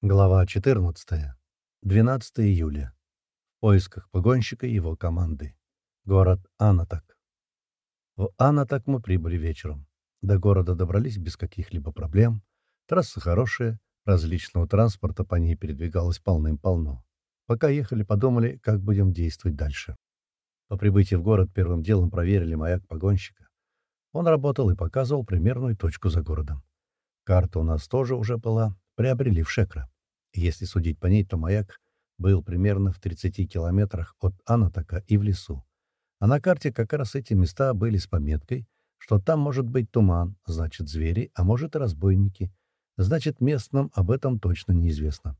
Глава 14. 12 июля. В поисках погонщика и его команды. Город Анатак. В Анатак мы прибыли вечером. До города добрались без каких-либо проблем. Трасса хорошая, различного транспорта по ней передвигалось полным-полно. Пока ехали, подумали, как будем действовать дальше. По прибытии в город первым делом проверили маяк погонщика. Он работал и показывал примерную точку за городом. Карта у нас тоже уже была, приобрели в Шекра. Если судить по ней, то маяк был примерно в 30 километрах от Анатока и в лесу. А на карте как раз эти места были с пометкой, что там может быть туман, значит звери, а может и разбойники. Значит, местным об этом точно неизвестно.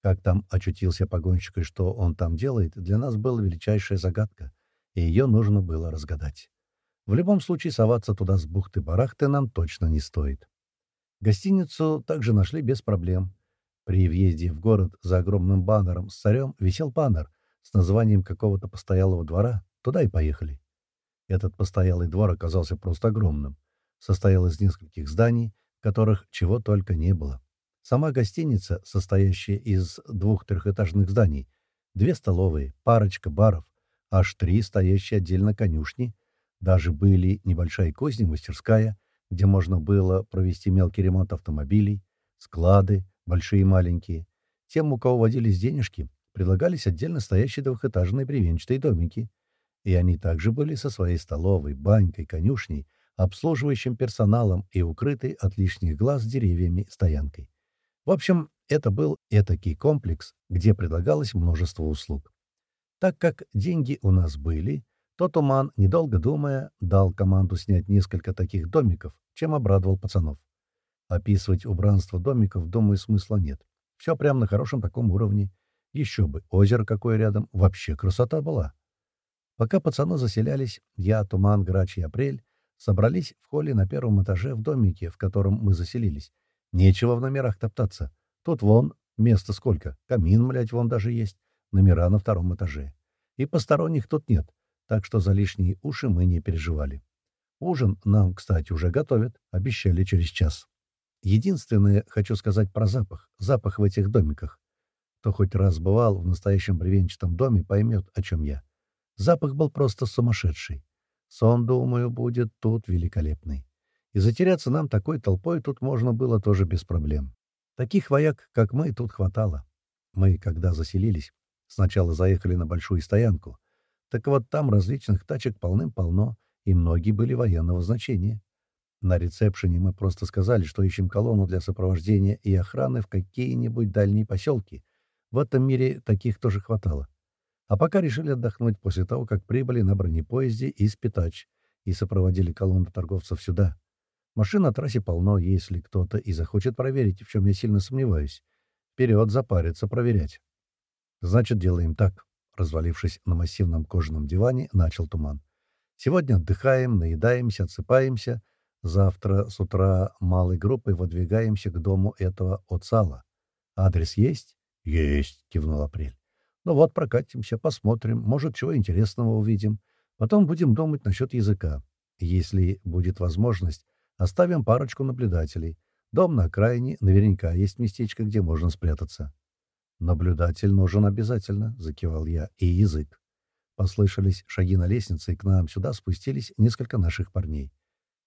Как там очутился погонщик и что он там делает, для нас была величайшая загадка, и ее нужно было разгадать. В любом случае соваться туда с бухты-барахты нам точно не стоит. Гостиницу также нашли без проблем. При въезде в город за огромным баннером с царем висел баннер с названием какого-то постоялого двора. Туда и поехали. Этот постоялый двор оказался просто огромным. Состоял из нескольких зданий, которых чего только не было. Сама гостиница, состоящая из двух трехэтажных зданий, две столовые, парочка баров, аж три стоящие отдельно конюшни, даже были небольшая кузня, мастерская, где можно было провести мелкий ремонт автомобилей, склады, большие и маленькие. Тем, у кого водились денежки, предлагались отдельно стоящие двухэтажные бревенчатые домики. И они также были со своей столовой, банькой, конюшней, обслуживающим персоналом и укрытой от лишних глаз деревьями стоянкой. В общем, это был этакий комплекс, где предлагалось множество услуг. Так как деньги у нас были, то Туман, недолго думая, дал команду снять несколько таких домиков, чем обрадовал пацанов. Описывать убранство домиков, думаю, смысла нет. Все прямо на хорошем таком уровне. Еще бы, озеро какое рядом, вообще красота была. Пока пацаны заселялись, я, Туман, Грач и Апрель собрались в холле на первом этаже в домике, в котором мы заселились. Нечего в номерах топтаться. Тут вон, места сколько, камин, млять, вон даже есть, номера на втором этаже. И посторонних тут нет, так что за лишние уши мы не переживали. Ужин нам, кстати, уже готовят, обещали через час. Единственное, хочу сказать про запах. Запах в этих домиках. Кто хоть раз бывал в настоящем бревенчатом доме, поймет, о чем я. Запах был просто сумасшедший. Сон, думаю, будет тут великолепный. И затеряться нам такой толпой тут можно было тоже без проблем. Таких вояк, как мы, тут хватало. Мы, когда заселились, сначала заехали на большую стоянку, так вот там различных тачек полным-полно, и многие были военного значения. На ресепшене мы просто сказали, что ищем колонну для сопровождения и охраны в какие-нибудь дальние поселки. В этом мире таких тоже хватало. А пока решили отдохнуть после того, как прибыли на бронепоезде из Питач и сопроводили колонну торговцев сюда. Машин на трассе полно, если кто-то и захочет проверить, в чем я сильно сомневаюсь. Вперед запариться проверять. Значит, делаем так. Развалившись на массивном кожаном диване, начал туман. «Сегодня отдыхаем, наедаемся, отсыпаемся. Завтра с утра малой группой выдвигаемся к дому этого отцала. Адрес есть?» «Есть», — кивнул Апрель. «Ну вот, прокатимся, посмотрим, может, чего интересного увидим. Потом будем думать насчет языка. Если будет возможность, оставим парочку наблюдателей. Дом на окраине, наверняка есть местечко, где можно спрятаться». «Наблюдатель нужен обязательно», — закивал я, — «и язык». Послышались шаги на лестнице, и к нам сюда спустились несколько наших парней.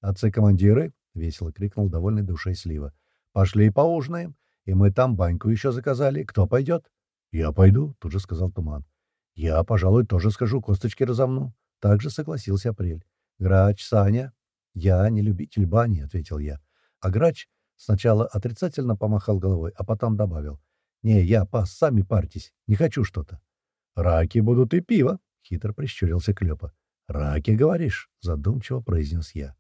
«Отцы-командиры!» — весело крикнул довольный душой Слива. «Пошли поужинаем, и мы там баньку еще заказали. Кто пойдет?» «Я пойду», — тут же сказал Туман. «Я, пожалуй, тоже скажу, косточки разомну». Также согласился Апрель. «Грач, Саня?» «Я не любитель бани», — ответил я. А Грач сначала отрицательно помахал головой, а потом добавил. «Не, я пас, сами парьтесь. Не хочу что-то». «Раки будут и пиво», — хитро прищурился Клёпа. «Раки, говоришь?» — задумчиво произнес я.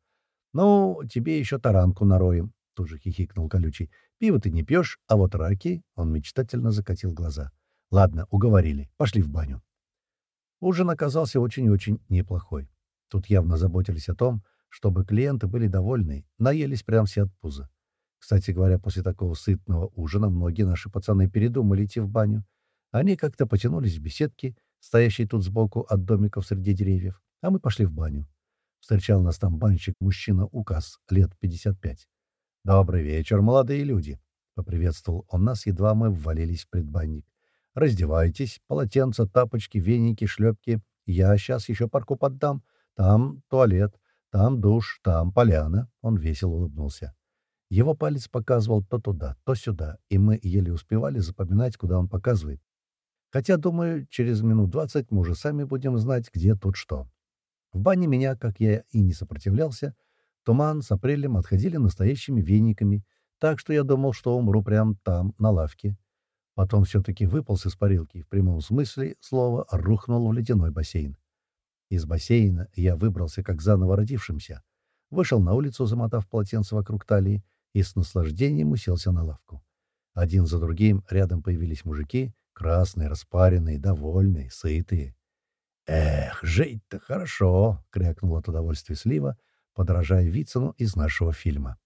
«Ну, тебе еще таранку нароем», — тут же хихикнул колючий. «Пиво ты не пьешь, а вот раки...» — он мечтательно закатил глаза. «Ладно, уговорили. Пошли в баню». Ужин оказался очень-очень неплохой. Тут явно заботились о том, чтобы клиенты были довольны, наелись прям все от пуза. Кстати говоря, после такого сытного ужина многие наши пацаны передумали идти в баню. Они как-то потянулись в беседке, стоящей тут сбоку от домиков среди деревьев, а мы пошли в баню. Встречал нас там банщик, мужчина указ, лет 55. «Добрый вечер, молодые люди!» — Поприветствовал он нас, едва мы ввалились в предбанник. «Раздевайтесь, полотенца, тапочки, веники, шлепки. Я сейчас еще парку поддам. Там туалет, там душ, там поляна». Он весело улыбнулся. Его палец показывал то туда, то сюда, и мы еле успевали запоминать, куда он показывает. Хотя, думаю, через минут двадцать мы уже сами будем знать, где тут что. В бане меня, как я и не сопротивлялся, туман с апрелем отходили настоящими вениками, так что я думал, что умру прямо там, на лавке. Потом все-таки выполз из парилки, в прямом смысле слова рухнул в ледяной бассейн. Из бассейна я выбрался как заново родившимся, вышел на улицу, замотав полотенце вокруг талии, и с наслаждением уселся на лавку. Один за другим рядом появились мужики, красные, распаренные, довольные, сытые. «Эх, жить-то хорошо!» — крякнул от удовольствия Слива, подражая Вицину из нашего фильма.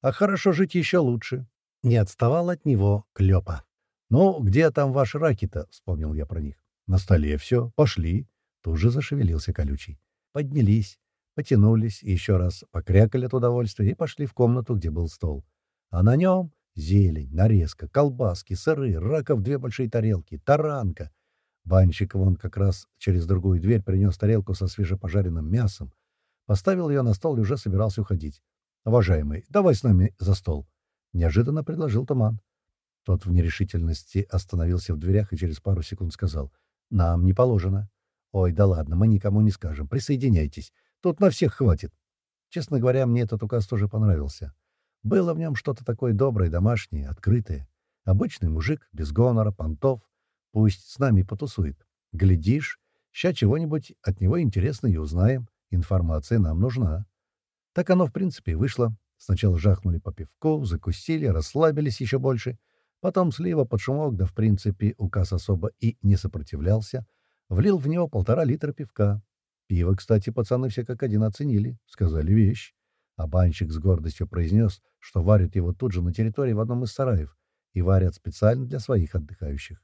«А хорошо жить еще лучше!» Не отставал от него Клёпа. «Ну, где там ваши раки-то?» — вспомнил я про них. «На столе все. Пошли!» Тут же зашевелился колючий. Поднялись, потянулись, еще раз покрякали от удовольствия и пошли в комнату, где был стол. А на нем зелень, нарезка, колбаски, сыры, раков две большие тарелки, таранка. Банщик вон как раз через другую дверь принес тарелку со свежепожаренным мясом, поставил ее на стол и уже собирался уходить. «Уважаемый, давай с нами за стол», — неожиданно предложил Туман. Тот в нерешительности остановился в дверях и через пару секунд сказал, «Нам не положено». «Ой, да ладно, мы никому не скажем. Присоединяйтесь. Тут на всех хватит. Честно говоря, мне этот указ тоже понравился. Было в нем что-то такое доброе, домашнее, открытое. Обычный мужик, без гонора, понтов. Пусть с нами потусует. Глядишь, ща чего-нибудь от него интересно и узнаем. Информация нам нужна. Так оно, в принципе, и вышло. Сначала жахнули по пивку, закусили, расслабились еще больше. Потом слива под шумок, да, в принципе, указ особо и не сопротивлялся. Влил в него полтора литра пивка. Пиво, кстати, пацаны все как один оценили, сказали вещь. А банщик с гордостью произнес, что варят его тут же на территории в одном из сараев и варят специально для своих отдыхающих.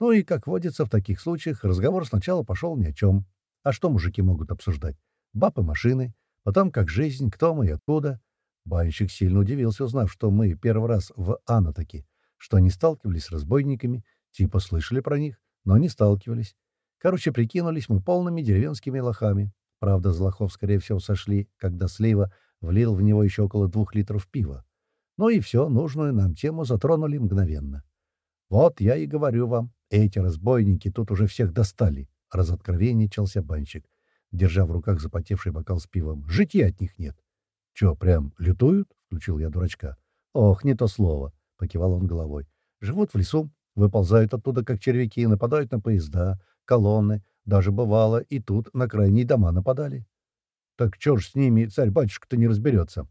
Ну и, как водится в таких случаях, разговор сначала пошел ни о чем. А что мужики могут обсуждать? Баб и машины, потом как жизнь, кто мы и откуда. Банщик сильно удивился, узнав, что мы первый раз в Анатоке, что они сталкивались с разбойниками, типа слышали про них, но не сталкивались. Короче, прикинулись мы полными деревенскими лохами. Правда, с лохов, скорее всего, сошли, когда Слива влил в него еще около двух литров пива. Ну и все, нужную нам тему затронули мгновенно. «Вот я и говорю вам, эти разбойники тут уже всех достали», — разоткровенничался банщик, держа в руках запотевший бокал с пивом. «Житья от них нет». «Чё, прям лютуют?» — включил я дурачка. «Ох, не то слово», — покивал он головой. «Живут в лесу, выползают оттуда, как червяки, нападают на поезда, колонны, даже бывало, и тут на крайние дома нападали. Так чё ж с ними царь-батюшка-то не разберется?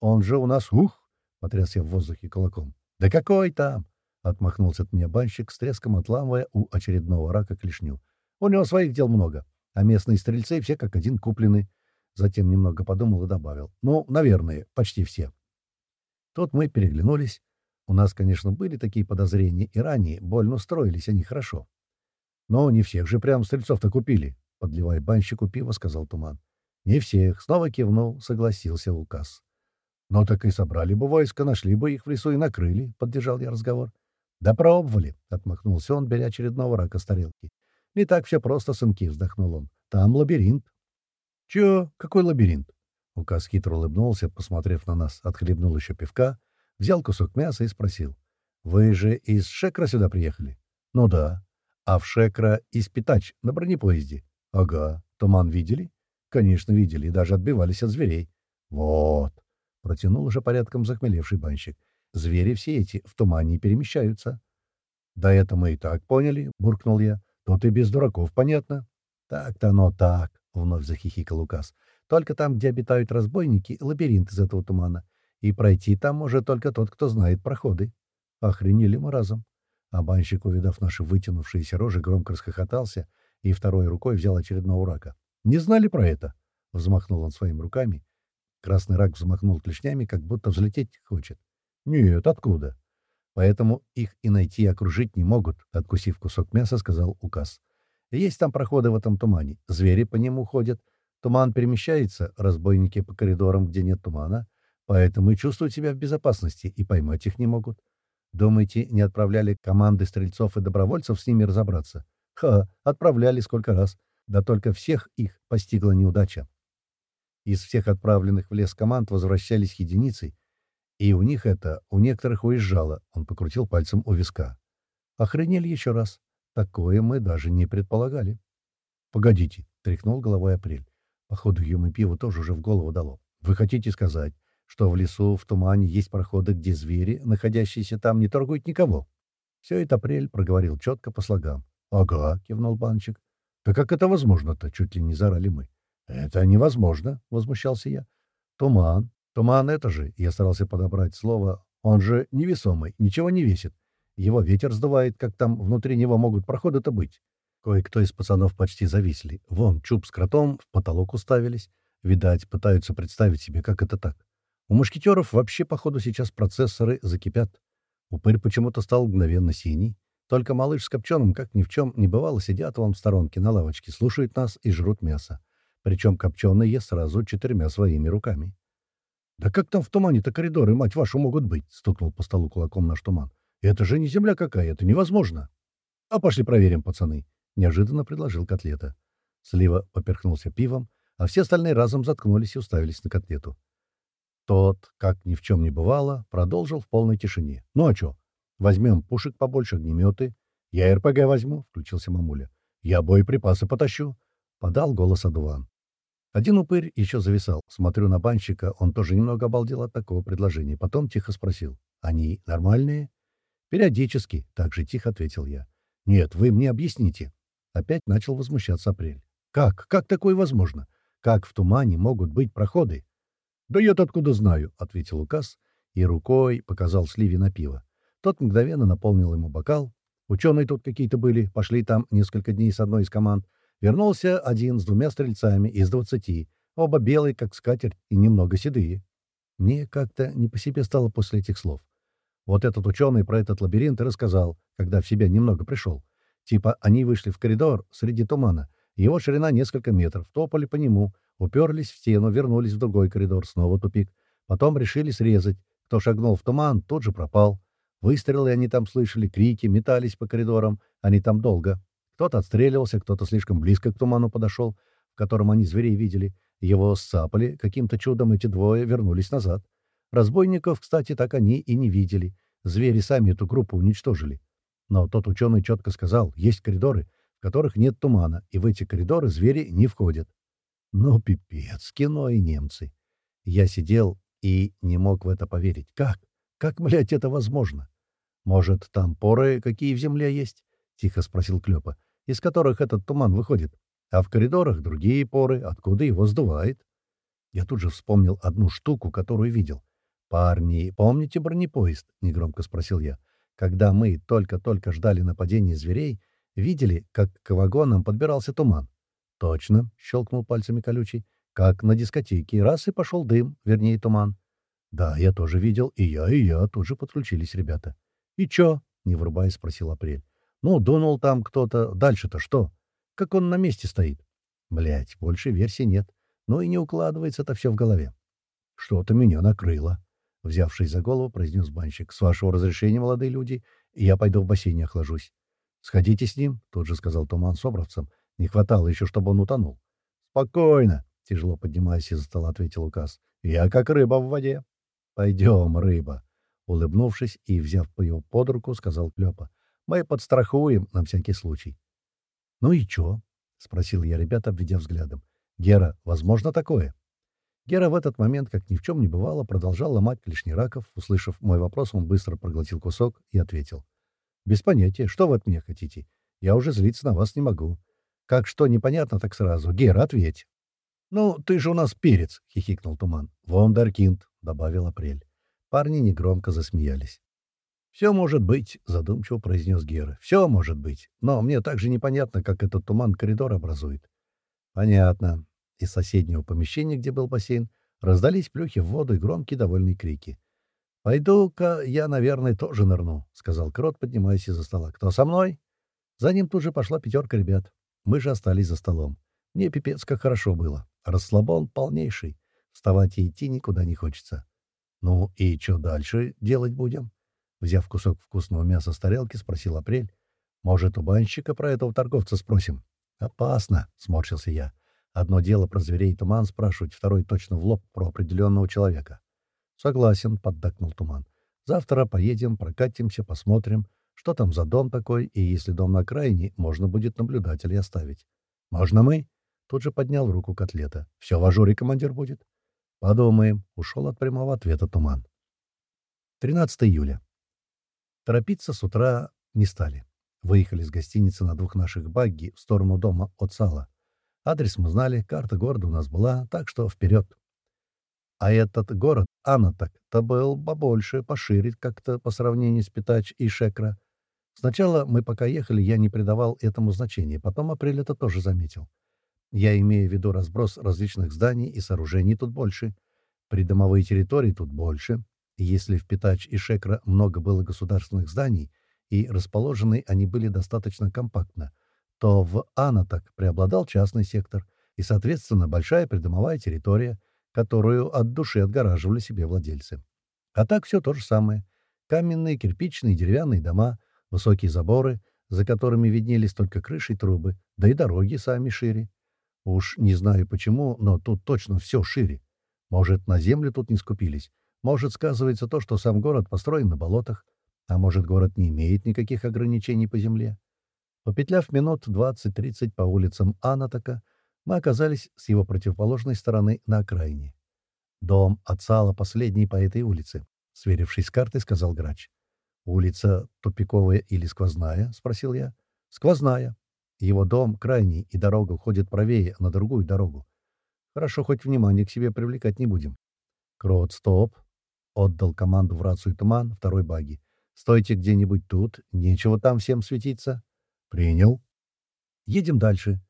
Он же у нас, ух, — потряс я в воздухе кулаком. Да какой там? — отмахнулся от меня банщик, с треском отламывая у очередного рака клешню. У него своих дел много, а местные стрельцы все как один куплены. Затем немного подумал и добавил. Ну, наверное, почти все. Тут мы переглянулись. У нас, конечно, были такие подозрения и ранее, больно строились они хорошо. «Но не всех же прям стрельцов-то купили», — подливая банщику пиво, сказал Туман. «Не всех», — снова кивнул, согласился указ. «Ну так и собрали бы войско, нашли бы их в лесу и накрыли», — поддержал я разговор. «Да пробовали», — отмахнулся он, беря очередного рака с тарелки. «Не так все просто, сынки», — вздохнул он. «Там лабиринт». «Чё? Какой лабиринт?» Указ хитро улыбнулся, посмотрев на нас, отхлебнул еще пивка, взял кусок мяса и спросил. «Вы же из Шекра сюда приехали?» «Ну да», а в Шекра из Питач на бронепоезде. Ага. Туман видели? Конечно, видели, и даже отбивались от зверей. Вот. Протянул уже порядком захмелевший банщик. Звери все эти в тумане перемещаются. Да это мы и так поняли, буркнул я. Тут и без дураков понятно. Так-то оно так, вновь захихикал указ. Только там, где обитают разбойники, лабиринт из этого тумана. И пройти там может только тот, кто знает проходы. Охренели мы разом. А банщик, увидав наши вытянувшиеся рожи, громко расхохотался и второй рукой взял очередного рака. «Не знали про это?» — взмахнул он своими руками. Красный рак взмахнул клешнями, как будто взлететь хочет. «Нет, откуда?» «Поэтому их и найти, окружить не могут», — откусив кусок мяса, сказал указ. «Есть там проходы в этом тумане. Звери по нему ходят. Туман перемещается, разбойники по коридорам, где нет тумана. Поэтому и чувствуют себя в безопасности, и поймать их не могут. Думаете, не отправляли команды стрельцов и добровольцев с ними разобраться? Ха, отправляли сколько раз. Да только всех их постигла неудача. Из всех отправленных в лес команд возвращались единицы, и у них это, у некоторых уезжало, он покрутил пальцем у виска. Охренели еще раз. Такое мы даже не предполагали. «Погодите», — тряхнул головой Апрель. Походу, ему пиво тоже уже в голову дало. «Вы хотите сказать, что в лесу, в тумане есть проходы, где звери, находящиеся там, не торгуют никого?» Все это Апрель проговорил четко по слогам. «Ага», — кивнул банчик. «Да как это возможно-то?» — чуть ли не зарали мы. «Это невозможно», — возмущался я. «Туман. Туман — это же...» — я старался подобрать слово. «Он же невесомый, ничего не весит. Его ветер сдувает, как там внутри него могут проходы-то быть. Кое-кто из пацанов почти зависли. Вон, чуб с кротом в потолок уставились. Видать, пытаются представить себе, как это так. У мушкетеров вообще, походу, сейчас процессоры закипят. Упырь почему-то стал мгновенно синий. Только малыш с копченым, как ни в чем не бывало, сидят вон в сторонке на лавочке, слушают нас и жрут мясо. Причем копченый ест сразу четырьмя своими руками. «Да как там в тумане-то коридоры, мать вашу, могут быть?» — стукнул по столу кулаком наш туман. Это же не земля какая, это невозможно. А пошли проверим, пацаны, — неожиданно предложил котлета. Слива поперхнулся пивом, а все остальные разом заткнулись и уставились на котлету. Тот, как ни в чем не бывало, продолжил в полной тишине. «Ну а чё? Возьмем пушек побольше, огнеметы. Я РПГ возьму», — включился мамуля. «Я боеприпасы потащу», — подал голос Адуван. Один упырь еще зависал. Смотрю на банщика, он тоже немного обалдел от такого предложения. Потом тихо спросил. «Они нормальные?» «Периодически», — так же тихо ответил я. «Нет, вы мне объясните». Опять начал возмущаться Апрель. «Как? Как такое возможно? Как в тумане могут быть проходы?» «Да я-то откуда знаю», — ответил Указ и рукой показал Сливе на пиво. Тот мгновенно наполнил ему бокал. Ученые тут какие-то были, пошли там несколько дней с одной из команд. Вернулся один с двумя стрельцами из двадцати, оба белые, как скатерть, и немного седые. Мне как-то не по себе стало после этих слов. Вот этот ученый про этот лабиринт и рассказал, когда в себя немного пришел. Типа они вышли в коридор среди тумана. Его ширина несколько метров. Топали по нему, уперлись в стену, вернулись в другой коридор, снова тупик. Потом решили срезать. Кто шагнул в туман, тот же пропал. Выстрелы они там слышали, крики, метались по коридорам. Они там долго. Кто-то отстреливался, кто-то слишком близко к туману подошел, в котором они зверей видели. Его сцапали. Каким-то чудом эти двое вернулись назад. Разбойников, кстати, так они и не видели. Звери сами эту группу уничтожили. Но тот ученый четко сказал, есть коридоры, в которых нет тумана, и в эти коридоры звери не входят. Ну, пипец, кино и немцы. Я сидел и не мог в это поверить. Как? Как, блядь, это возможно? Может, там поры какие в земле есть? Тихо спросил Клёпа. Из которых этот туман выходит. А в коридорах другие поры, откуда его сдувает. Я тут же вспомнил одну штуку, которую видел. «Парни, помните бронепоезд?» — негромко спросил я. «Когда мы только-только ждали нападения зверей, видели, как к вагонам подбирался туман?» «Точно», — щелкнул пальцами колючий. «Как на дискотеке. Раз и пошел дым, вернее, туман». «Да, я тоже видел. И я, и я». Тут же подключились ребята. «И чё?» — не врубаясь, спросил Апрель. «Ну, дунул там кто-то. Дальше-то что? Как он на месте стоит?» Блять, больше версий нет. Ну и не укладывается это все в голове. Что-то меня накрыло. Взявшись за голову, произнес банщик. «С вашего разрешения, молодые люди, я пойду в бассейне охлажусь». «Сходите с ним», — тут же сказал Туман собравцам. «Не хватало еще, чтобы он утонул». «Спокойно», — тяжело поднимаясь из-за стола, ответил указ. «Я как рыба в воде». «Пойдем, рыба», — улыбнувшись и взяв его под руку, сказал Клёпа. «Мы подстрахуем на всякий случай». «Ну и чё?» — спросил я ребят, обведя взглядом. «Гера, возможно такое?» Гера в этот момент, как ни в чем не бывало, продолжал ломать раков. Услышав мой вопрос, он быстро проглотил кусок и ответил. «Без понятия. Что вы от меня хотите? Я уже злиться на вас не могу. Как что непонятно, так сразу. Гера, ответь». «Ну, ты же у нас перец», — хихикнул Туман. «Вондеркинд», — добавил Апрель. Парни негромко засмеялись. «Все может быть», — задумчиво произнес Гера. «Все может быть. Но мне также непонятно, как этот туман коридор образует». «Понятно. Из соседнего помещения, где был бассейн, раздались плюхи в воду и громкие довольные крики. «Пойду-ка я, наверное, тоже нырну», — сказал Крот, поднимаясь из-за стола. «Кто со мной?» За ним тут же пошла пятерка ребят. Мы же остались за столом. Мне пипец как хорошо было. Расслабон полнейший. Вставать и идти никуда не хочется. «Ну и что дальше делать будем?» Взяв кусок вкусного мяса с тарелки, спросил Апрель. «Может, у банщика про этого торговца спросим?» «Опасно», — сморщился я. «Одно дело про зверей и туман спрашивать, второй точно в лоб про определенного человека». «Согласен», — поддакнул туман. «Завтра поедем, прокатимся, посмотрим, что там за дом такой, и если дом на окраине, можно будет наблюдателей оставить». «Можно мы?» — тут же поднял руку котлета. «Все в ажуре командир будет?» «Подумаем», — ушел от прямого ответа туман. 13 июля. Торопиться с утра не стали. Выехали с гостиницы на двух наших багги в сторону дома от сала. Адрес мы знали, карта города у нас была, так что вперед. А этот город, Анатак-то был побольше, пошире как-то по сравнению с Питач и Шекра. Сначала мы пока ехали, я не придавал этому значения, потом Апрель это тоже заметил. Я имею в виду разброс различных зданий и сооружений тут больше. Придомовые территории тут больше. Если в Питач и Шекра много было государственных зданий, и расположены они были достаточно компактно, то в Анатак преобладал частный сектор и, соответственно, большая придомовая территория, которую от души отгораживали себе владельцы. А так все то же самое. Каменные, кирпичные, деревянные дома, высокие заборы, за которыми виднелись только крыши и трубы, да и дороги сами шире. Уж не знаю почему, но тут точно все шире. Может, на землю тут не скупились. Может, сказывается то, что сам город построен на болотах. А может, город не имеет никаких ограничений по земле. Попетляв минут 20-30 по улицам Анатока, мы оказались с его противоположной стороны на окраине. «Дом отцала последний по этой улице», — сверившись с картой, сказал грач. «Улица тупиковая или сквозная?» — спросил я. «Сквозная», его дом крайний, и дорога уходит правее, на другую дорогу. Хорошо, хоть внимание к себе привлекать не будем. Крот, стоп. Отдал команду в рацию туман, второй баги. Стойте где-нибудь тут, нечего там всем светиться. Принял. Едем дальше.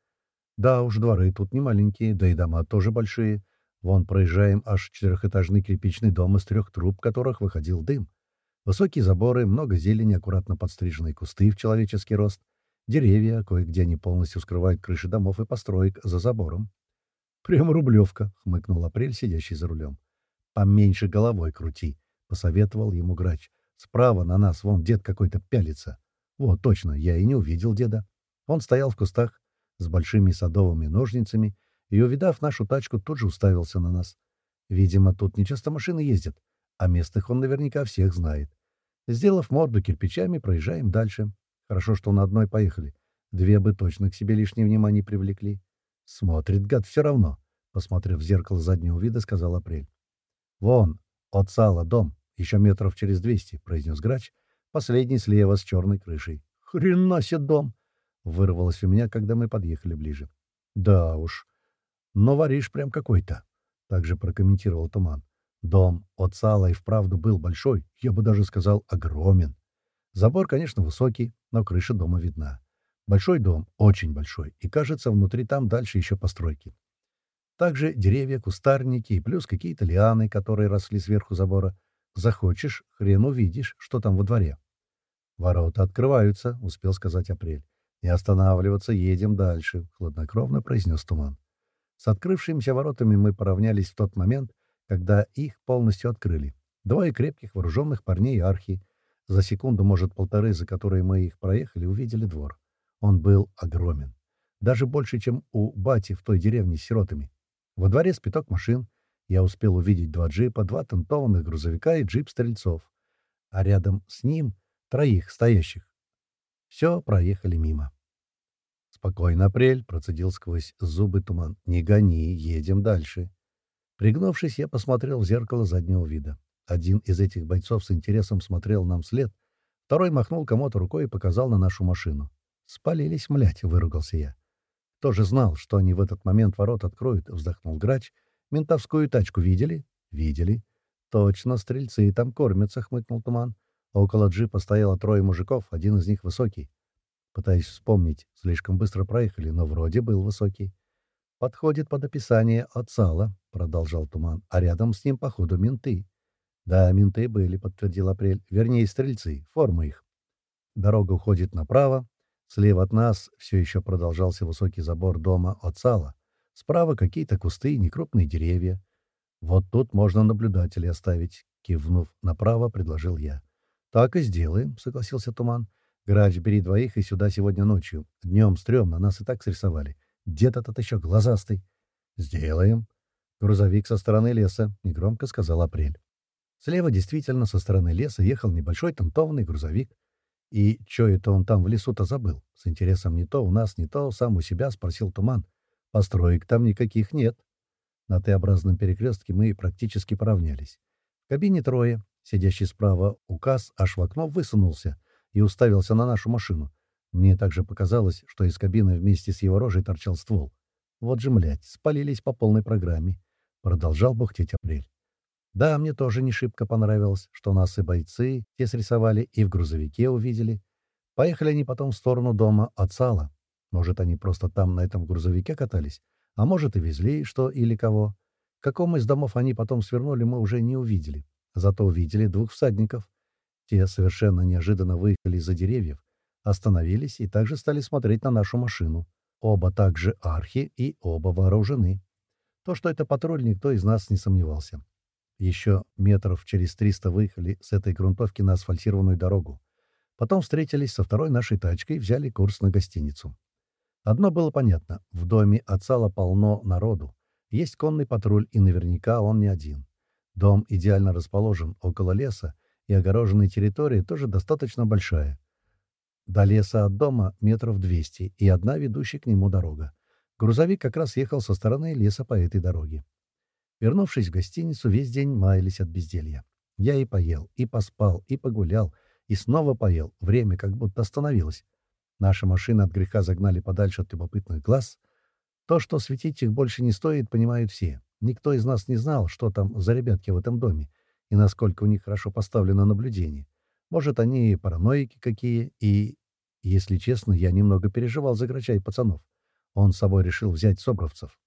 Да уж, дворы тут не маленькие, да и дома тоже большие. Вон проезжаем аж четырехэтажный кирпичный дом из трех труб, которых выходил дым. Высокие заборы, много зелени, аккуратно подстриженные кусты в человеческий рост — Деревья, кое-где они полностью скрывают крыши домов и построек за забором. «Прям рублевка», — хмыкнул Апрель, сидящий за рулем. «Поменьше головой крути», — посоветовал ему грач. «Справа на нас вон дед какой-то пялится». «Вот, точно, я и не увидел деда. Он стоял в кустах с большими садовыми ножницами и, увидав нашу тачку, тут же уставился на нас. Видимо, тут нечасто машины ездят, а местных он наверняка всех знает. Сделав морду кирпичами, проезжаем дальше. Хорошо, что на одной поехали. Две бы точно к себе лишнее внимание привлекли. Смотрит гад все равно, посмотрев в зеркало заднего вида, сказал Апрель. Вон, от сала дом, еще метров через двести, произнес грач, последний слева с черной крышей. Хрена себе дом! Вырвалось у меня, когда мы подъехали ближе. Да уж, но варишь прям какой-то, также прокомментировал Туман. Дом от сала и вправду был большой, я бы даже сказал огромен. Забор, конечно, высокий, но крыша дома видна. Большой дом, очень большой, и, кажется, внутри там дальше еще постройки. Также деревья, кустарники и плюс какие-то лианы, которые росли сверху забора. Захочешь, хрен увидишь, что там во дворе. «Ворота открываются», — успел сказать Апрель. «Не останавливаться, едем дальше», — хладнокровно произнес Туман. С открывшимися воротами мы поравнялись в тот момент, когда их полностью открыли. Двое крепких вооруженных парней архи — за секунду, может, полторы, за которые мы их проехали, увидели двор. Он был огромен. Даже больше, чем у бати в той деревне с сиротами. Во дворе спиток машин. Я успел увидеть два джипа, два тентованных грузовика и джип стрельцов. А рядом с ним троих стоящих. Все проехали мимо. «Спокойно, апрель», — процедил сквозь зубы туман. «Не гони, едем дальше». Пригнувшись, я посмотрел в зеркало заднего вида. Один из этих бойцов с интересом смотрел нам вслед, второй махнул кому-то рукой и показал на нашу машину. «Спалились, млять!» — выругался я. «Кто же знал, что они в этот момент ворот откроют?» — вздохнул грач. «Ментовскую тачку видели?» «Видели». «Точно, стрельцы там кормятся», — хмыкнул Туман. Около джипа стояло трое мужиков, один из них высокий. Пытаясь вспомнить, слишком быстро проехали, но вроде был высокий. «Подходит под описание от сала», — продолжал Туман, — «а рядом с ним, походу, менты. «Да, менты были», — подтвердил Апрель. «Вернее, стрельцы. Форма их». Дорога уходит направо. Слева от нас все еще продолжался высокий забор дома от сала. Справа какие-то кусты и некрупные деревья. Вот тут можно наблюдателей оставить. Кивнув направо, предложил я. «Так и сделаем», — согласился Туман. «Грач, бери двоих и сюда сегодня ночью. Днем стрёмно, нас и так срисовали. Дед этот еще глазастый». «Сделаем». «Грузовик со стороны леса», — негромко сказал Апрель. Слева действительно со стороны леса ехал небольшой тантованный грузовик. И что это он там в лесу-то забыл? С интересом не то у нас, не то сам у себя спросил Туман. Построек там никаких нет. На Т-образном перекрестке мы практически поравнялись. В кабине трое. Сидящий справа указ аж в окно высунулся и уставился на нашу машину. Мне также показалось, что из кабины вместе с его рожей торчал ствол. Вот же, млядь, спалились по полной программе. Продолжал бухтеть Апрель. Да, мне тоже не шибко понравилось, что нас и бойцы те срисовали, и в грузовике увидели. Поехали они потом в сторону дома от сала. Может, они просто там на этом грузовике катались, а может, и везли что или кого. В каком из домов они потом свернули, мы уже не увидели. Зато увидели двух всадников. Те совершенно неожиданно выехали из-за деревьев, остановились и также стали смотреть на нашу машину. Оба также архи и оба вооружены. То, что это патруль, никто из нас не сомневался. Еще метров через триста выехали с этой грунтовки на асфальтированную дорогу. Потом встретились со второй нашей тачкой и взяли курс на гостиницу. Одно было понятно — в доме отцала полно народу. Есть конный патруль, и наверняка он не один. Дом идеально расположен около леса, и огороженная территория тоже достаточно большая. До леса от дома метров двести, и одна ведущая к нему дорога. Грузовик как раз ехал со стороны леса по этой дороге. Вернувшись в гостиницу, весь день маялись от безделья. Я и поел, и поспал, и погулял, и снова поел. Время как будто остановилось. Наши машины от греха загнали подальше от любопытных глаз. То, что светить их больше не стоит, понимают все. Никто из нас не знал, что там за ребятки в этом доме, и насколько у них хорошо поставлено наблюдение. Может, они параноики какие, и, если честно, я немного переживал за Грача и пацанов. Он с собой решил взять собровцев.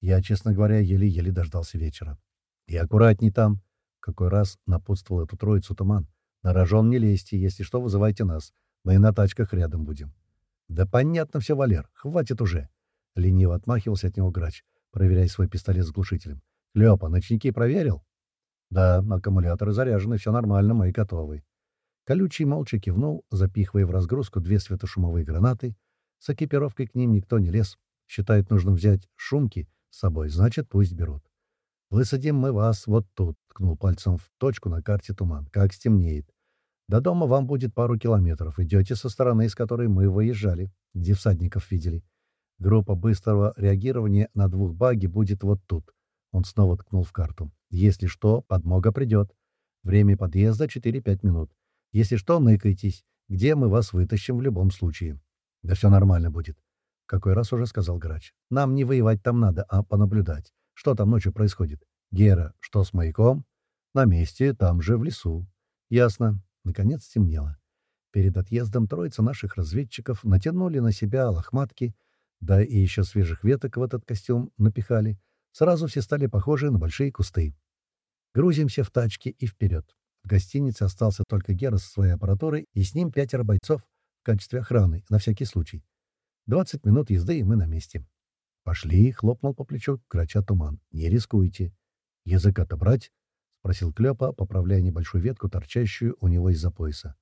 Я, честно говоря, еле-еле дождался вечера. И аккуратней там. Какой раз напутствовал эту троицу туман. На рожон не лезьте, если что, вызывайте нас. Мы на тачках рядом будем. Да понятно все, Валер, хватит уже. Лениво отмахивался от него грач, проверяя свой пистолет с глушителем. Клёпа, ночники проверил? Да, аккумуляторы заряжены, все нормально, мы готовы. Колючий молча кивнул, запихивая в разгрузку две светошумовые гранаты. С экипировкой к ним никто не лез. Считает нужно взять шумки — с собой, значит, пусть берут. Высадим мы вас вот тут, — ткнул пальцем в точку на карте туман, — как стемнеет. До дома вам будет пару километров. Идете со стороны, с которой мы выезжали, где всадников видели. Группа быстрого реагирования на двух баги будет вот тут. Он снова ткнул в карту. Если что, подмога придет. Время подъезда 4-5 минут. Если что, ныкайтесь. Где мы вас вытащим в любом случае. Да все нормально будет какой раз уже сказал грач. «Нам не воевать там надо, а понаблюдать. Что там ночью происходит? Гера, что с маяком?» «На месте, там же, в лесу». «Ясно». Наконец стемнело. Перед отъездом троица наших разведчиков натянули на себя лохматки, да и еще свежих веток в этот костюм напихали. Сразу все стали похожи на большие кусты. Грузимся в тачки и вперед. В гостинице остался только Гера со своей аппаратурой, и с ним пятеро бойцов в качестве охраны, на всякий случай. Двадцать минут езды, и мы на месте. «Пошли», — хлопнул по плечу крача туман. «Не рискуйте». «Языка-то брать?» — спросил Клёпа, поправляя небольшую ветку, торчащую у него из-за пояса.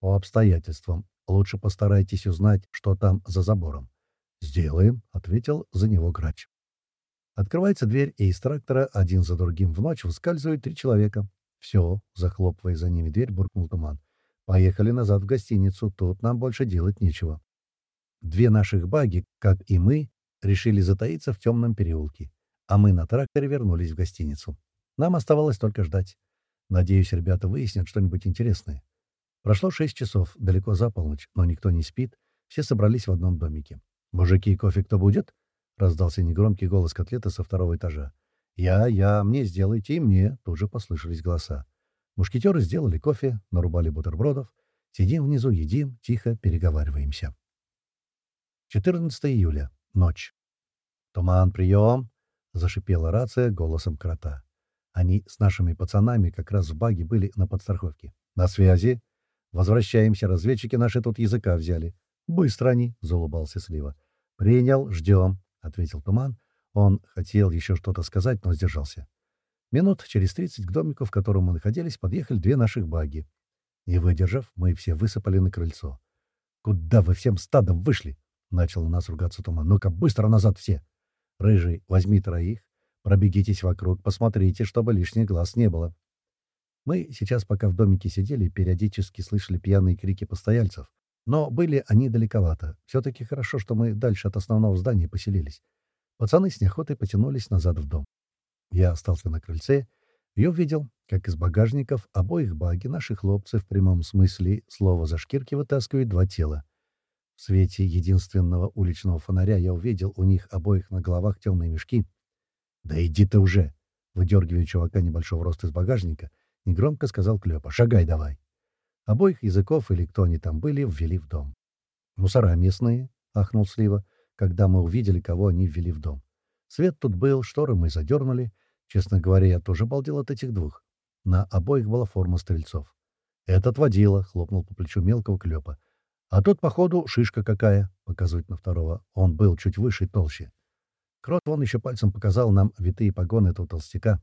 «По обстоятельствам. Лучше постарайтесь узнать, что там за забором». «Сделаем», — ответил за него грач. Открывается дверь, и из трактора один за другим в ночь выскальзывают три человека. «Все», — захлопывая за ними дверь, буркнул туман. «Поехали назад в гостиницу, тут нам больше делать нечего». Две наших баги, как и мы, решили затаиться в темном переулке, а мы на тракторе вернулись в гостиницу. Нам оставалось только ждать. Надеюсь, ребята выяснят что-нибудь интересное. Прошло шесть часов, далеко за полночь, но никто не спит, все собрались в одном домике. «Мужики, кофе кто будет?» — раздался негромкий голос котлета со второго этажа. «Я, я, мне сделайте и мне!» — тут же послышались голоса. Мушкетеры сделали кофе, нарубали бутербродов. Сидим внизу, едим, тихо переговариваемся. 14 июля. Ночь. «Туман, прием!» — зашипела рация голосом крота. Они с нашими пацанами как раз в баге были на подстраховке. «На связи. Возвращаемся, разведчики наши тут языка взяли». «Быстро они!» — заулыбался Слива. «Принял, ждем», — ответил Туман. Он хотел еще что-то сказать, но сдержался. Минут через тридцать к домику, в котором мы находились, подъехали две наших баги. Не выдержав, мы все высыпали на крыльцо. «Куда вы всем стадом вышли?» — начал у нас ругаться туман. «Ну-ка, быстро назад все!» «Рыжий, возьми троих, пробегитесь вокруг, посмотрите, чтобы лишних глаз не было». Мы сейчас, пока в домике сидели, периодически слышали пьяные крики постояльцев. Но были они далековато. Все-таки хорошо, что мы дальше от основного здания поселились. Пацаны с неохотой потянулись назад в дом. Я остался на крыльце и увидел, как из багажников обоих баги наши хлопцы в прямом смысле слова за шкирки вытаскивают два тела. В свете единственного уличного фонаря я увидел у них обоих на головах темные мешки. «Да иди ты уже!» — выдергивая чувака небольшого роста из багажника, негромко сказал Клёпа. «Шагай давай!» Обоих языков или кто они там были, ввели в дом. «Мусора местные», — ахнул Слива, когда мы увидели, кого они ввели в дом. Свет тут был, шторы мы задернули. Честно говоря, я тоже балдел от этих двух. На обоих была форма стрельцов. «Этот водила», — хлопнул по плечу мелкого клёпа. «А тот, походу, шишка какая», — показывает на второго. Он был чуть выше и толще. Крот вон еще пальцем показал нам витые погоны этого толстяка.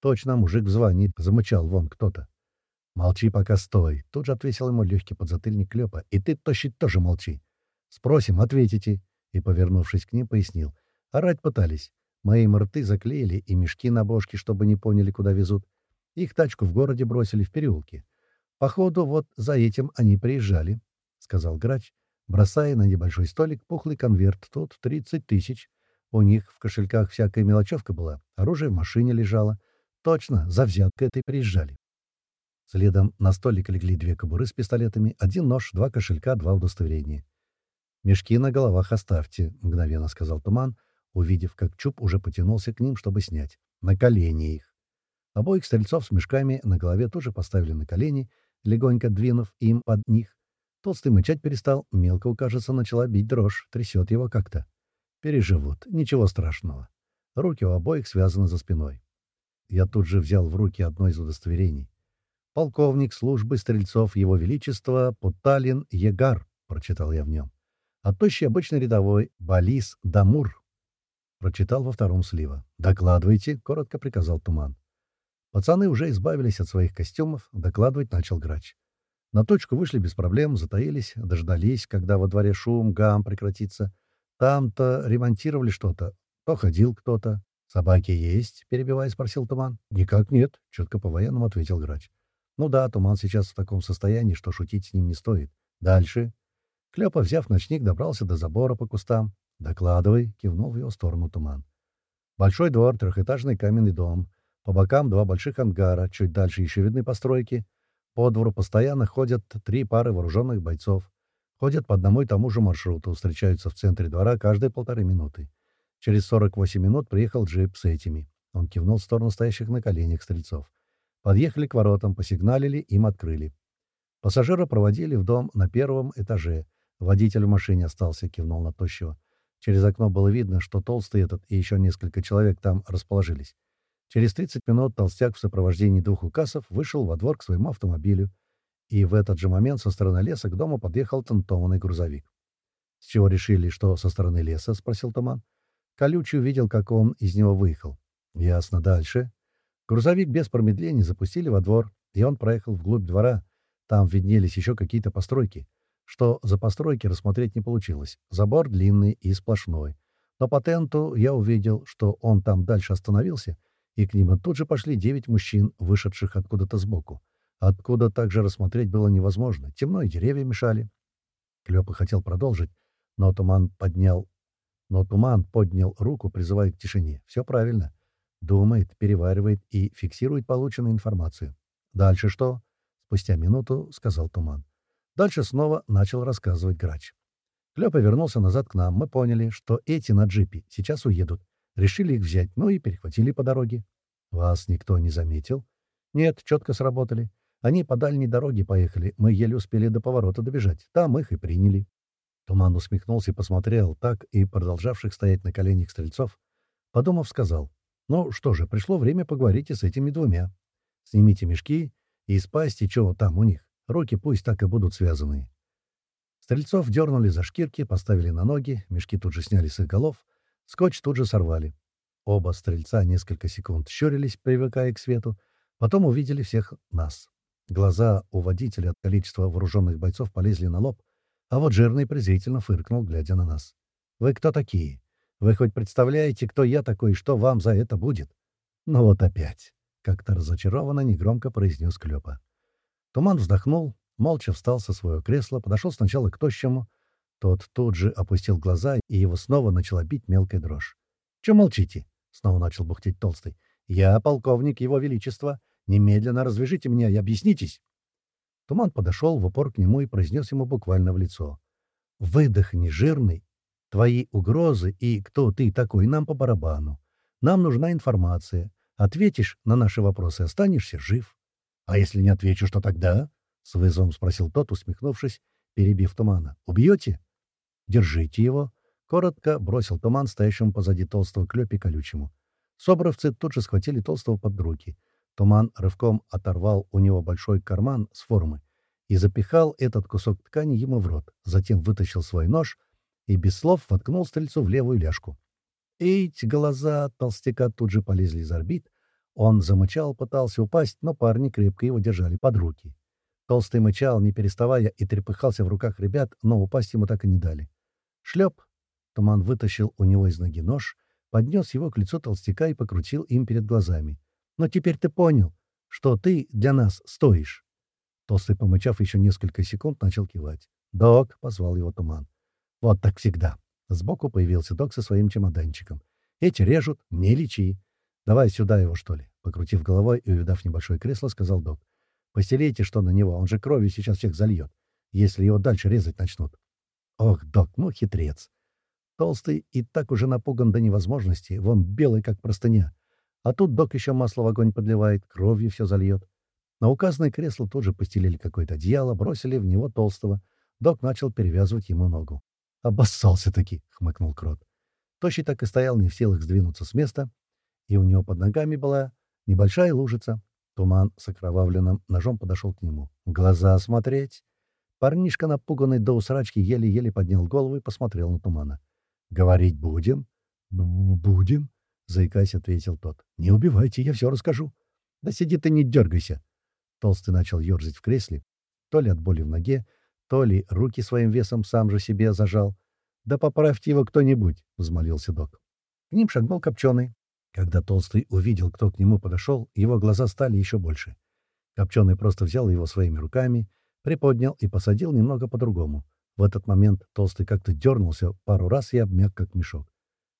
Точно, мужик в звании, замычал вон кто-то. «Молчи пока стой!» Тут же отвесил ему легкий подзатыльник Клёпа. «И ты, тощий, тоже молчи!» «Спросим, ответите!» И, повернувшись к ним, пояснил. Орать пытались. Мои рты заклеили и мешки на бошке, чтобы не поняли, куда везут. Их тачку в городе бросили в переулке. Походу, вот за этим они приезжали, — сказал грач, бросая на небольшой столик пухлый конверт. Тут тридцать тысяч. У них в кошельках всякая мелочевка была. Оружие в машине лежало. Точно, за взяткой этой приезжали. Следом на столик легли две кобуры с пистолетами, один нож, два кошелька, два удостоверения. «Мешки на головах оставьте», — мгновенно сказал Туман, увидев, как Чуб уже потянулся к ним, чтобы снять. «На колени их». Обоих стрельцов с мешками на голове тоже поставили на колени, легонько двинув им под них. Толстый мычать перестал, мелко, кажется, начала бить дрожь, трясет его как-то. Переживут, ничего страшного. Руки у обоих связаны за спиной. Я тут же взял в руки одно из удостоверений полковник службы стрельцов Его Величества Путалин Егар, прочитал я в нем. А тощий обычный рядовой Балис Дамур, прочитал во втором слива. «Докладывайте», — коротко приказал Туман. Пацаны уже избавились от своих костюмов, докладывать начал грач. На точку вышли без проблем, затаились, дождались, когда во дворе шум, гам прекратится. Там-то ремонтировали что-то, то ходил кто-то. «Собаки есть?» — перебивая, спросил Туман. «Никак нет», — четко по-военному ответил грач. Ну да, туман сейчас в таком состоянии, что шутить с ним не стоит. Дальше. Клёпа, взяв ночник, добрался до забора по кустам. «Докладывай», — кивнул в его сторону туман. Большой двор, трехэтажный каменный дом. По бокам два больших ангара, чуть дальше еще видны постройки. По двору постоянно ходят три пары вооруженных бойцов. Ходят по одному и тому же маршруту, встречаются в центре двора каждые полторы минуты. Через 48 минут приехал джип с этими. Он кивнул в сторону стоящих на коленях стрельцов. Подъехали к воротам, посигналили, им открыли. Пассажира проводили в дом на первом этаже. Водитель в машине остался, кивнул на тощего. Через окно было видно, что толстый этот и еще несколько человек там расположились. Через 30 минут толстяк в сопровождении двух указов вышел во двор к своему автомобилю. И в этот же момент со стороны леса к дому подъехал тантованный грузовик. «С чего решили, что со стороны леса?» — спросил Туман. Колючий увидел, как он из него выехал. «Ясно. Дальше?» Грузовик без промедления запустили во двор, и он проехал вглубь двора. Там виднелись еще какие-то постройки. Что за постройки, рассмотреть не получилось. Забор длинный и сплошной. Но по тенту я увидел, что он там дальше остановился, и к нему тут же пошли девять мужчин, вышедших откуда-то сбоку. Откуда также рассмотреть было невозможно. Темно и деревья мешали. Клёпа хотел продолжить, но туман поднял... Но туман поднял руку, призывая к тишине. Все правильно. Думает, переваривает и фиксирует полученную информацию. «Дальше что?» — спустя минуту сказал Туман. Дальше снова начал рассказывать Грач. Клёпа вернулся назад к нам. Мы поняли, что эти на джипе сейчас уедут. Решили их взять, ну и перехватили по дороге. Вас никто не заметил? Нет, четко сработали. Они по дальней дороге поехали. Мы еле успели до поворота добежать. Там их и приняли. Туман усмехнулся и посмотрел так и продолжавших стоять на коленях стрельцов. Подумав, сказал. Ну что же, пришло время поговорить и с этими двумя. Снимите мешки и спасти, чего там у них. Руки пусть так и будут связаны. Стрельцов дернули за шкирки, поставили на ноги, мешки тут же сняли с их голов, скотч тут же сорвали. Оба стрельца несколько секунд щурились, привыкая к свету, потом увидели всех нас. Глаза у водителя от количества вооруженных бойцов полезли на лоб, а вот жирный презрительно фыркнул, глядя на нас. «Вы кто такие? Вы хоть представляете, кто я такой и что вам за это будет?» «Ну вот опять!» — как-то разочарованно негромко произнес Клёпа. Туман вздохнул, молча встал со своего кресла, подошел сначала к тощему. Тот тут же опустил глаза, и его снова начала бить мелкая дрожь. «Чё молчите?» — снова начал бухтеть Толстый. «Я полковник Его Величества. Немедленно развяжите меня и объяснитесь». Туман подошел в упор к нему и произнес ему буквально в лицо. «Выдохни, жирный. Твои угрозы и кто ты такой нам по барабану. Нам нужна информация. Ответишь на наши вопросы, останешься жив». «А если не отвечу, что тогда?» — с вызовом спросил тот, усмехнувшись, перебив тумана. «Убьете?» «Держите его», — коротко бросил туман стоящему позади толстого клёпи колючему. Собровцы тут же схватили толстого под руки — Туман рывком оторвал у него большой карман с формы и запихал этот кусок ткани ему в рот, затем вытащил свой нож и без слов воткнул стрельцу в левую ляжку. Эйти глаза толстяка тут же полезли из орбит. Он замычал, пытался упасть, но парни крепко его держали под руки. Толстый мычал, не переставая, и трепыхался в руках ребят, но упасть ему так и не дали. Шлеп! Туман вытащил у него из ноги нож, поднес его к лицу толстяка и покрутил им перед глазами. Но теперь ты понял, что ты для нас стоишь. Толстый, помычав еще несколько секунд, начал кивать. «Док!» — позвал его туман. «Вот так всегда». Сбоку появился док со своим чемоданчиком. «Эти режут, не лечи. Давай сюда его, что ли?» Покрутив головой и увидав небольшое кресло, сказал док. «Постелите что на него, он же кровью сейчас всех зальет, если его дальше резать начнут». «Ох, док, ну хитрец!» Толстый и так уже напуган до невозможности, вон белый, как простыня. А тут док еще масло в огонь подливает, кровью все зальет. На указанное кресло тут же постелили какое-то одеяло, бросили в него толстого. Док начал перевязывать ему ногу. «Обоссался-таки!» — хмыкнул Крот. Тощий так и стоял не в силах сдвинуться с места, и у него под ногами была небольшая лужица. Туман с окровавленным ножом подошел к нему. «Глаза осмотреть!» Парнишка, напуганный до усрачки, еле-еле поднял голову и посмотрел на Тумана. «Говорить будем?» «Будем», — заикаясь, ответил тот. «Не убивайте, я все расскажу». «Да сиди ты, не дергайся». Толстый начал ерзать в кресле, то ли от боли в ноге, то ли руки своим весом сам же себе зажал. «Да поправьте его кто-нибудь», — взмолился док. К ним шагнул Копченый. Когда Толстый увидел, кто к нему подошел, его глаза стали еще больше. Копченый просто взял его своими руками, приподнял и посадил немного по-другому. В этот момент Толстый как-то дернулся пару раз и обмяк, как мешок.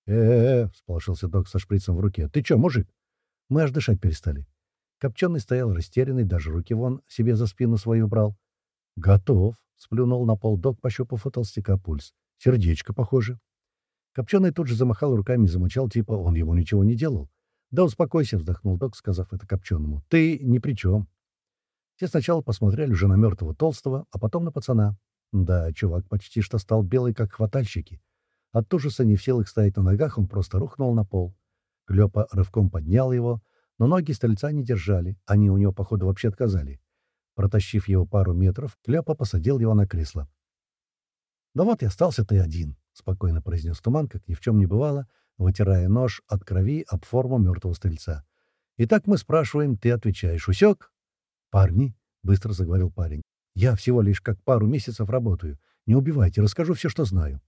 «Э-э-э!» — всполошился док со шприцем в руке. «Ты чё, мужик?» Мы аж дышать перестали. Копченый стоял растерянный, даже руки вон себе за спину свою брал. «Готов!» — сплюнул на пол док, пощупав у толстяка пульс. «Сердечко, похоже». Копченый тут же замахал руками и замучал, типа он ему ничего не делал. «Да успокойся», — вздохнул док, сказав это Копченому. «Ты ни при чем». Все сначала посмотрели уже на мертвого толстого, а потом на пацана. Да, чувак почти что стал белый, как хватальщики. От ужаса не в силах стоять на ногах, он просто рухнул на пол. Клёпа рывком поднял его, но ноги стрельца не держали, они у него, походу, вообще отказали. Протащив его пару метров, Клёпа посадил его на кресло. «Да вот и остался ты один», — спокойно произнес Туман, как ни в чем не бывало, вытирая нож от крови об форму мертвого стрельца. «Итак мы спрашиваем, ты отвечаешь. Усек?» «Парни», — быстро заговорил парень, — «я всего лишь как пару месяцев работаю. Не убивайте, расскажу все, что знаю.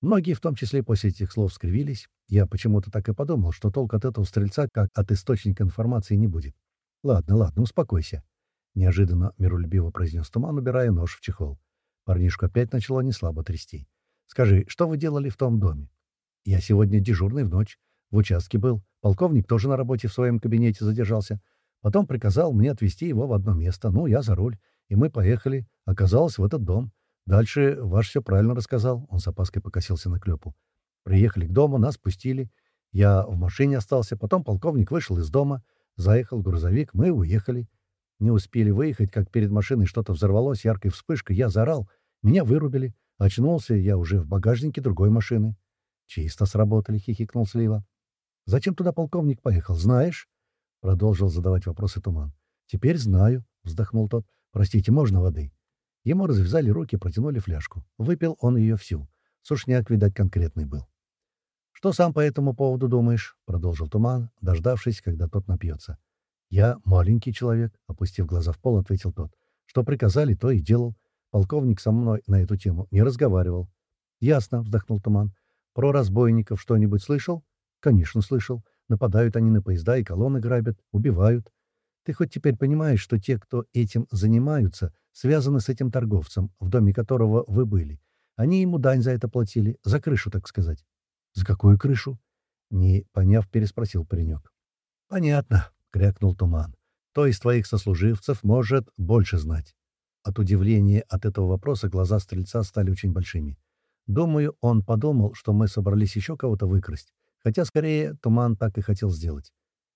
Многие, в том числе после этих слов, скривились. Я почему-то так и подумал, что толк от этого стрельца, как от источника информации, не будет. «Ладно, ладно, успокойся», — неожиданно миролюбиво произнес Туман, убирая нож в чехол. Парнишку опять начало неслабо трясти. «Скажи, что вы делали в том доме?» «Я сегодня дежурный в ночь. В участке был. Полковник тоже на работе в своем кабинете задержался. Потом приказал мне отвезти его в одно место. Ну, я за руль. И мы поехали. Оказалось, в этот дом. Дальше ваш все правильно рассказал. Он с опаской покосился на клепу. Приехали к дому, нас пустили. Я в машине остался. Потом полковник вышел из дома. Заехал грузовик. Мы уехали. Не успели выехать, как перед машиной что-то взорвалось яркой вспышкой. Я заорал. Меня вырубили. Очнулся я уже в багажнике другой машины. «Чисто сработали», — хихикнул Слива. «Зачем туда полковник поехал, знаешь?» Продолжил задавать вопросы Туман. «Теперь знаю», — вздохнул тот. «Простите, можно воды?» Ему развязали руки, протянули фляжку. Выпил он ее всю. Сушняк, видать, конкретный был. «Что сам по этому поводу думаешь?» — продолжил Туман, дождавшись, когда тот напьется. «Я маленький человек», — опустив глаза в пол, ответил тот. «Что приказали, то и делал. Полковник со мной на эту тему не разговаривал». «Ясно», — вздохнул Туман. «Про разбойников что-нибудь слышал?» «Конечно, слышал. Нападают они на поезда и колонны грабят, убивают. Ты хоть теперь понимаешь, что те, кто этим занимаются, связаны с этим торговцем, в доме которого вы были. Они ему дань за это платили, за крышу, так сказать». «За какую крышу?» Не поняв, переспросил паренек. «Понятно», — крякнул Туман. «Кто из твоих сослуживцев может больше знать?» От удивления от этого вопроса глаза стрельца стали очень большими. Думаю, он подумал, что мы собрались еще кого-то выкрасть. Хотя, скорее, Туман так и хотел сделать.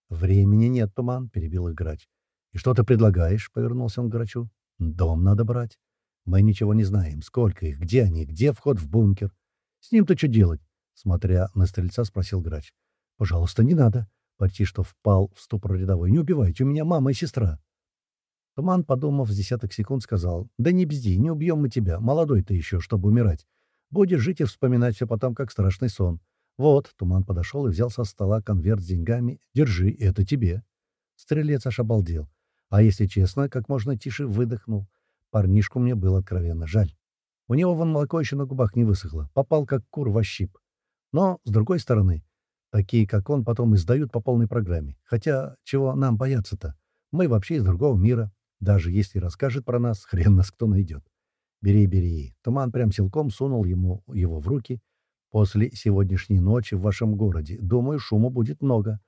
«Времени нет, Туман», — перебил их грач. «И что ты предлагаешь?» — повернулся он к грачу. «Дом надо брать. Мы ничего не знаем. Сколько их? Где они? Где вход в бункер? С ним-то что делать?» Смотря на стрельца, спросил грач. «Пожалуйста, не надо почти что впал в ступор рядовой. «Не убивайте, у меня мама и сестра». Туман, подумав с десяток секунд, сказал, «Да не бзди, не убьем мы тебя, молодой ты еще, чтобы умирать. Будешь жить и вспоминать все потом, как страшный сон. Вот», — Туман подошел и взял со стола конверт с деньгами. «Держи, это тебе». Стрелец аж обалдел. А если честно, как можно тише выдохнул. Парнишку мне было откровенно жаль. У него вон молоко еще на губах не высохло. Попал, как кур во щип. Но, с другой стороны, Такие, как он, потом издают по полной программе. Хотя, чего нам бояться-то? Мы вообще из другого мира. Даже если расскажет про нас, хрен нас кто найдет. Бери, бери. Туман прям силком сунул ему его в руки. После сегодняшней ночи в вашем городе, думаю, шума будет много.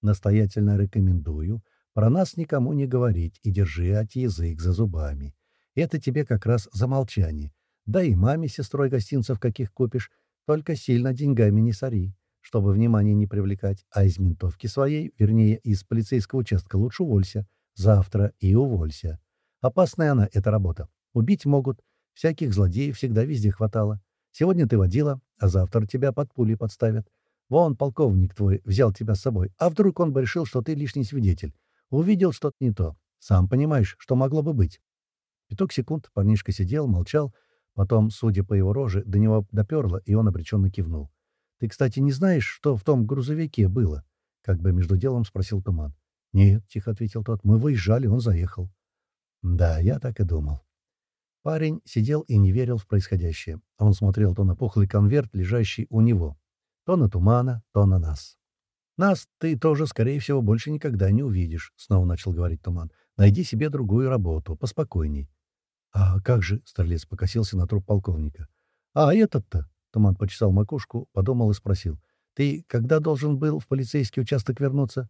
Настоятельно рекомендую про нас никому не говорить и держи от язык за зубами. Это тебе как раз за молчание. Да и маме сестрой гостинцев каких купишь, только сильно деньгами не сори чтобы внимание не привлекать, а из ментовки своей, вернее, из полицейского участка лучше уволься. Завтра и уволься. Опасная она, эта работа. Убить могут. Всяких злодеев всегда везде хватало. Сегодня ты водила, а завтра тебя под пули подставят. Вон полковник твой взял тебя с собой, а вдруг он бы решил, что ты лишний свидетель. Увидел что-то не то. Сам понимаешь, что могло бы быть. Пяток секунд парнишка сидел, молчал, потом, судя по его роже, до него доперло, и он обреченно кивнул. Ты, кстати, не знаешь, что в том грузовике было?» Как бы между делом спросил Туман. «Нет», — тихо ответил тот, — «мы выезжали, он заехал». «Да, я так и думал». Парень сидел и не верил в происходящее. Он смотрел то на пухлый конверт, лежащий у него, то на Тумана, то на нас. «Нас ты тоже, скорее всего, больше никогда не увидишь», — снова начал говорить Туман. «Найди себе другую работу, поспокойней». «А как же?» — Старлец покосился на труп полковника. «А этот-то?» Туман почесал макушку, подумал и спросил. «Ты когда должен был в полицейский участок вернуться?»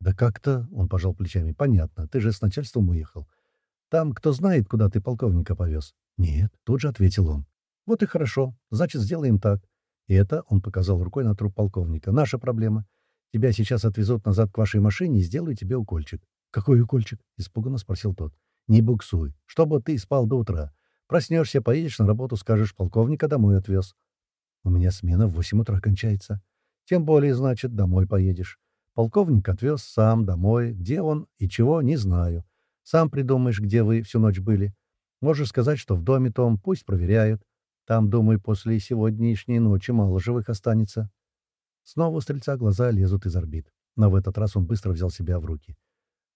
«Да как-то...» — он пожал плечами. «Понятно. Ты же с начальством уехал. Там кто знает, куда ты полковника повез?» «Нет», — тут же ответил он. «Вот и хорошо. Значит, сделаем так. И это, — он показал рукой на труп полковника, — наша проблема. Тебя сейчас отвезут назад к вашей машине и сделаю тебе укольчик». «Какой укольчик?» — испуганно спросил тот. «Не буксуй. Чтобы ты спал до утра. Проснешься, поедешь на работу, скажешь, полковника домой отвез. У меня смена в восемь утра кончается. Тем более, значит, домой поедешь. Полковник отвез сам домой. Где он и чего, не знаю. Сам придумаешь, где вы всю ночь были. Можешь сказать, что в доме том, пусть проверяют. Там, думаю, после сегодняшней ночи мало живых останется. Снова у стрельца глаза лезут из орбит. Но в этот раз он быстро взял себя в руки.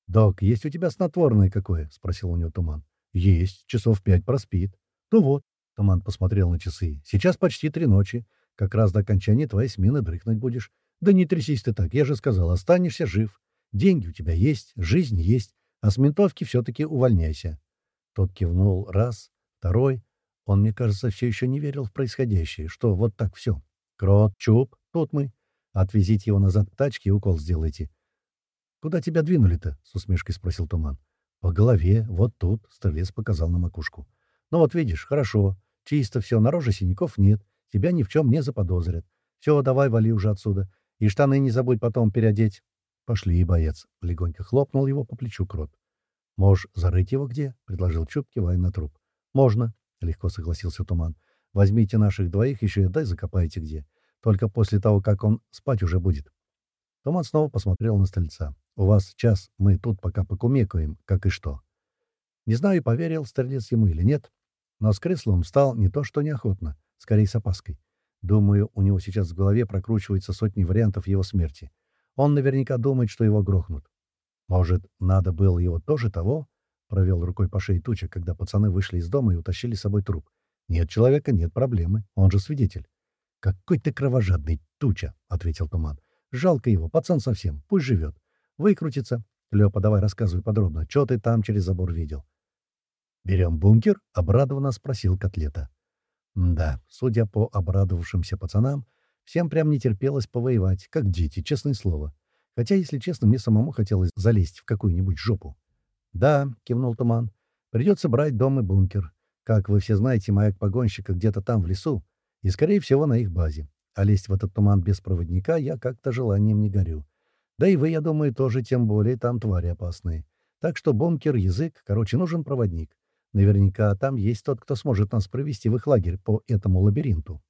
«Док, есть у тебя снотворное какое?» — спросил у него Туман. «Есть. Часов пять проспит». «Ну вот. Туман посмотрел на часы. «Сейчас почти три ночи. Как раз до окончания твоей смены дрыхнуть будешь. Да не трясись ты так, я же сказал, останешься жив. Деньги у тебя есть, жизнь есть, а с ментовки все-таки увольняйся». Тот кивнул раз, второй. Он, мне кажется, все еще не верил в происходящее, что вот так все. «Крот, Чуб, тут мы. Отвезите его назад к тачке и укол сделайте». «Куда тебя двинули-то?» — с усмешкой спросил Туман. «По голове, вот тут», — стрелец показал на макушку. «Ну вот видишь, хорошо. Чисто все, на роже синяков нет. Тебя ни в чем не заподозрят. Все, давай, вали уже отсюда. И штаны не забудь потом переодеть. Пошли, боец. Легонько хлопнул его по плечу крот. Можешь зарыть его где? Предложил Чуб, кивая на труп. Можно, легко согласился Туман. Возьмите наших двоих еще и дай закопайте где. Только после того, как он спать уже будет. Туман снова посмотрел на стрельца. «У вас час, мы тут пока покумекаем, как и что». Не знаю, поверил стрелец ему или нет, но с кресла он встал не то что неохотно, скорее с опаской. Думаю, у него сейчас в голове прокручивается сотни вариантов его смерти. Он наверняка думает, что его грохнут. Может, надо было его тоже того? Провел рукой по шее туча, когда пацаны вышли из дома и утащили с собой труп. Нет человека, нет проблемы. Он же свидетель. «Какой ты кровожадный, туча!» — ответил Туман. «Жалко его, пацан совсем. Пусть живет. Выкрутится. Лёпа, давай рассказывай подробно. Что ты там через забор видел?» «Берем бункер?» — обрадованно спросил Котлета. Да, судя по обрадовавшимся пацанам, всем прям не терпелось повоевать, как дети, честное слово. Хотя, если честно, мне самому хотелось залезть в какую-нибудь жопу. «Да», — кивнул Туман, — «придется брать дом и бункер. Как вы все знаете, маяк погонщика где-то там, в лесу, и, скорее всего, на их базе. А лезть в этот туман без проводника я как-то желанием не горю. Да и вы, я думаю, тоже, тем более, там твари опасные. Так что бункер, язык, короче, нужен проводник. Наверняка там есть тот, кто сможет нас провести в их лагерь по этому лабиринту.